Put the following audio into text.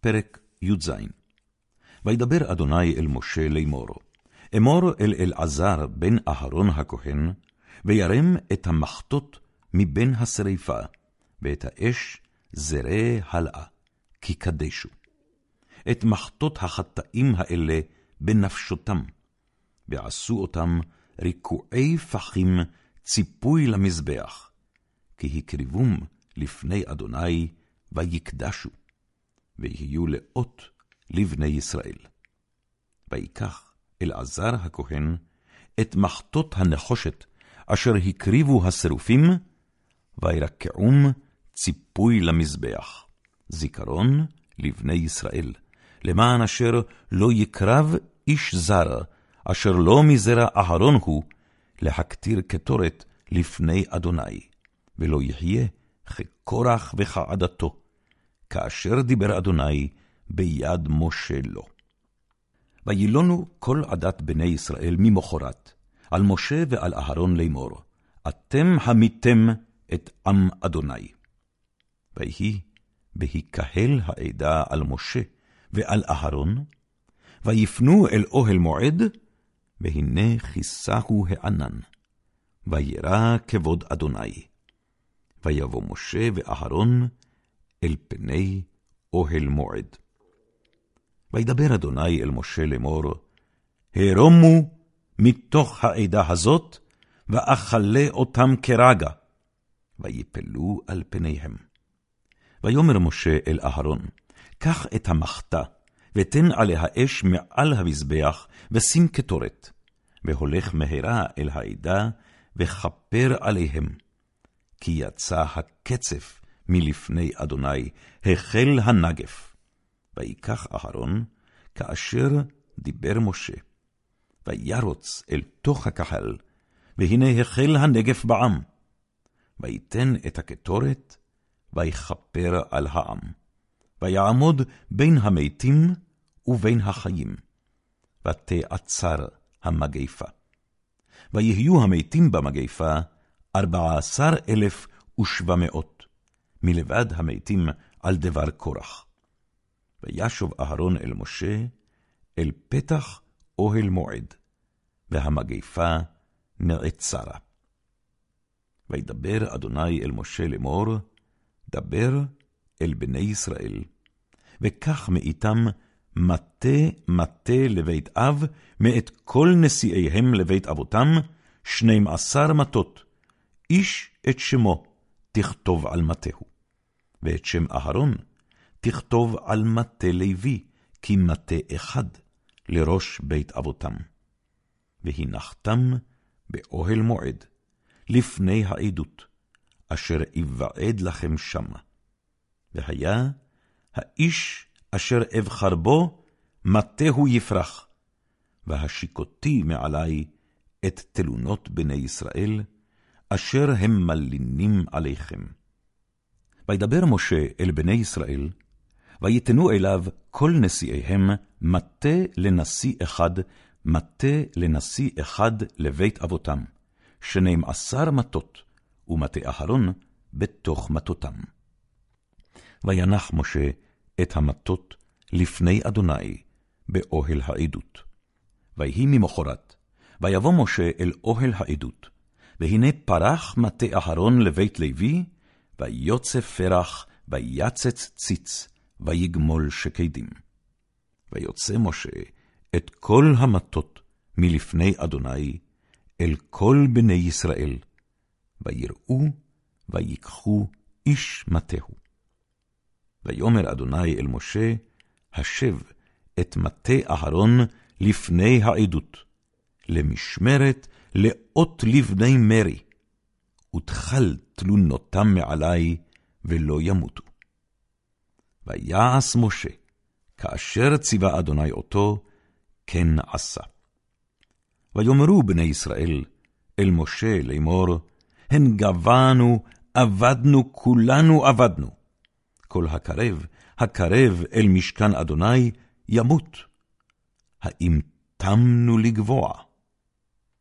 פרק י"ז וידבר אדוני אל משה לאמור, אמור אל אלעזר בן אהרון הכהן, וירם את המחטות מבין השרפה, ואת האש זרה הלאה, כי קדשו. את מחטות החטאים האלה בנפשותם, ועשו אותם ריקועי פחים ציפוי למזבח, כי הקריבום לפני אדוני, ויקדשו, ויהיו לאות לבני ישראל. ויקח אלעזר הכהן את מחטות הנחושת אשר הקריבו השרופים, וירקעום ציפוי למזבח, זיכרון לבני ישראל, למען אשר לא יקרב איש זר, אשר לא מזרע אהרון הוא, להקטיר קטורת לפני אדוני, ולא יחיה כקורח וכעדתו, כאשר דיבר אדוני ביד משה לו. וילונו כל עדת בני ישראל ממחרת, על משה ועל אהרון לאמור, אתם המיתם את עם אדוני. ויהי בהיקהל העדה על משה ועל אהרון, ויפנו אל אוהל מועד, והנה כיסהו הענן, וירא כבוד אדוני. ויבוא משה ואהרון אל פני אוהל מועד. וידבר אדוני אל משה לאמור, הרומו מתוך העדה הזאת, ואכלה אותם כרגע, ויפלו על פניהם. ויאמר משה אל אהרון, קח את המחתה, ותן עליה אש מעל המזבח, ושים קטורת, והולך מהרה אל העדה, וכפר עליהם. כי יצא הקצף מלפני אדוני, החל הנגף. ויקח אהרון, כאשר דיבר משה, וירוץ אל תוך הקהל, והנה החל הנגף בעם. ויתן את הקטורת, ויכפר על העם. ויעמוד בין המתים ובין החיים, ותעצר המגפה. ויהיו המתים במגפה ארבע עשר אלף ושבע מאות, מלבד המתים על דבר קורח. וישוב אהרון אל משה, אל פתח אוהל מועד, והמגפה נעצרה. וידבר אדוני אל משה לאמור, דבר אל בני ישראל, וקח מאיתם מטה מטה לבית אב, מאת כל נשיאיהם לבית אבותם, שנים עשר מטות, איש את שמו תכתוב על מטהו, ואת שם אהרון תכתוב על מטה לוי, כי מטה אחד לראש בית אבותם. והנחתם באוהל מועד, לפני העדות, אשר אבעד לכם שמה. והיה האיש אשר אבחר בו, מטהו יפרח, והשיקותי מעלי את תלונות בני ישראל, אשר הם מלינים עליכם. וידבר משה אל בני ישראל, ויתנו אליו כל נשיאיהם מטה לנשיא אחד, מטה לנשיא אחד לבית אבותם, שנים עשר מטות, ומטה אהרון בתוך מטותם. וינח משה את המטות לפני אדוני באוהל העדות. ויהי ממחרת, ויבוא משה אל אוהל העדות, והנה פרח מטה אהרון לבית לוי, ויוצא פרח, ויצץ ציץ, ויגמול שקדים. ויוצא משה את כל המטות מלפני אדוני, אל כל בני ישראל, ויראו, ויקחו איש מטהו. ויאמר אדוני אל משה, השב את מטה אהרון לפני העדות, למשמרת לאות לבני מרי, ותחל תלונותם מעלי, ולא ימותו. ויעש משה, כאשר ציווה אדוני אותו, כן עשה. ויאמרו בני ישראל אל משה לאמור, הן גבנו, אבדנו, כולנו אבדנו. כל הקרב, הקרב אל משכן אדוני, ימות. האם תמנו לגבוע?